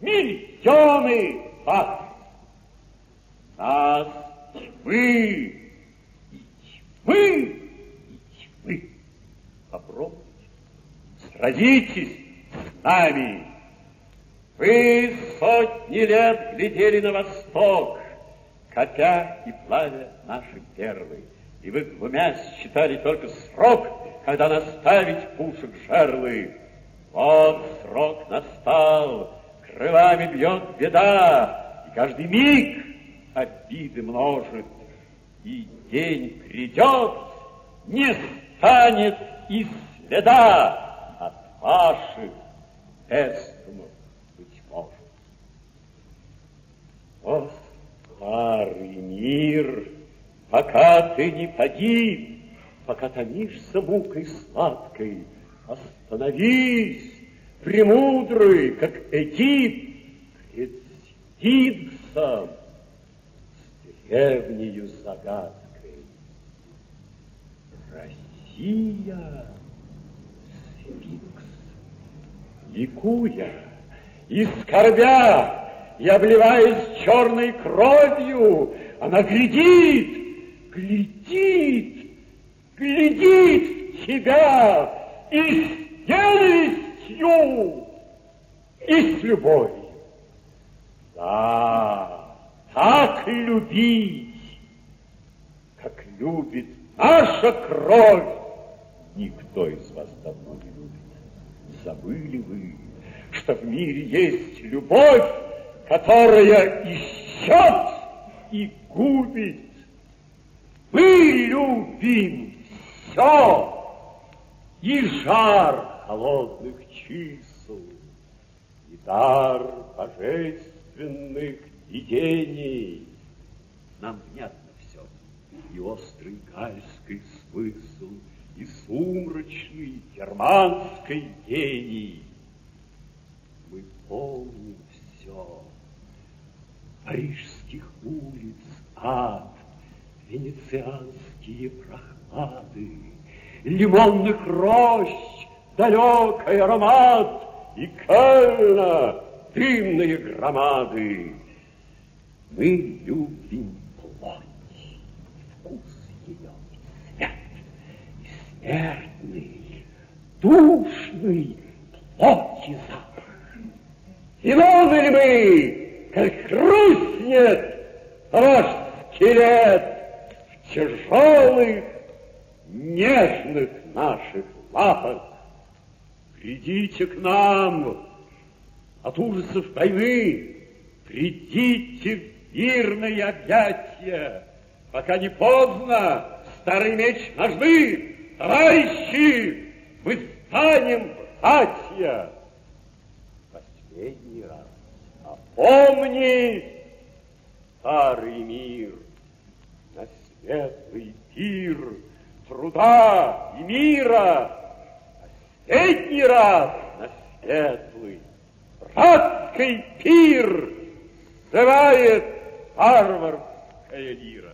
миллионы вас. Нас тьмы, и тьмы, и тьмы. Попробуйте, сразитесь с нами. Вы сотни лет глядели на восток, копя и плавя наши первые. И вы двумя считали только срок, когда наставить пушек жерлы. Вот срок настал, крылами бьет беда, и каждый миг обиды множит. И день придет, не станет и следа от ваших эстумов, быть может. О, старый мир, пока ты не погиб, пока томишься мукой сладкой, остановись, премудрый, как Эдип, пред Стигсом, с древнею загадкой. Россия, сфинкс, ликуя и скорбя, и обливаясь черной кровью, она глядит, глядит, глядит в тебя и с ненавистью, и с любовью. Да, так любить, как любит наша кровь, никто из вас давно не любит. Забыли вы, что в мире есть любовь, которая ищет и губит. Мы любим все, и жар холодных чисел, и дар божественных видений. Нам внятно все, и острый гальский смысл, и сумрачный германский гений. Мы помним все. Парижских улиц ад, венецианские прохлады, лимонных рощ далекий аромат и Кельна дымные громады. Мы любим плоть, вкус ее, цвет, и смертный, душный плоти запах. Виновны ли мы, как хрустнет ваш скелет в тяжелых, нежных наших лапах? Придите к нам от ужасов войны, придите в мирные объятия, пока не поздно, старый меч ножны, товарищи, мы станем братья. Последний раз. Опомни, старый мир, на светлый пир труда и мира, последний раз на светлый братский пир Зывает варварская лира.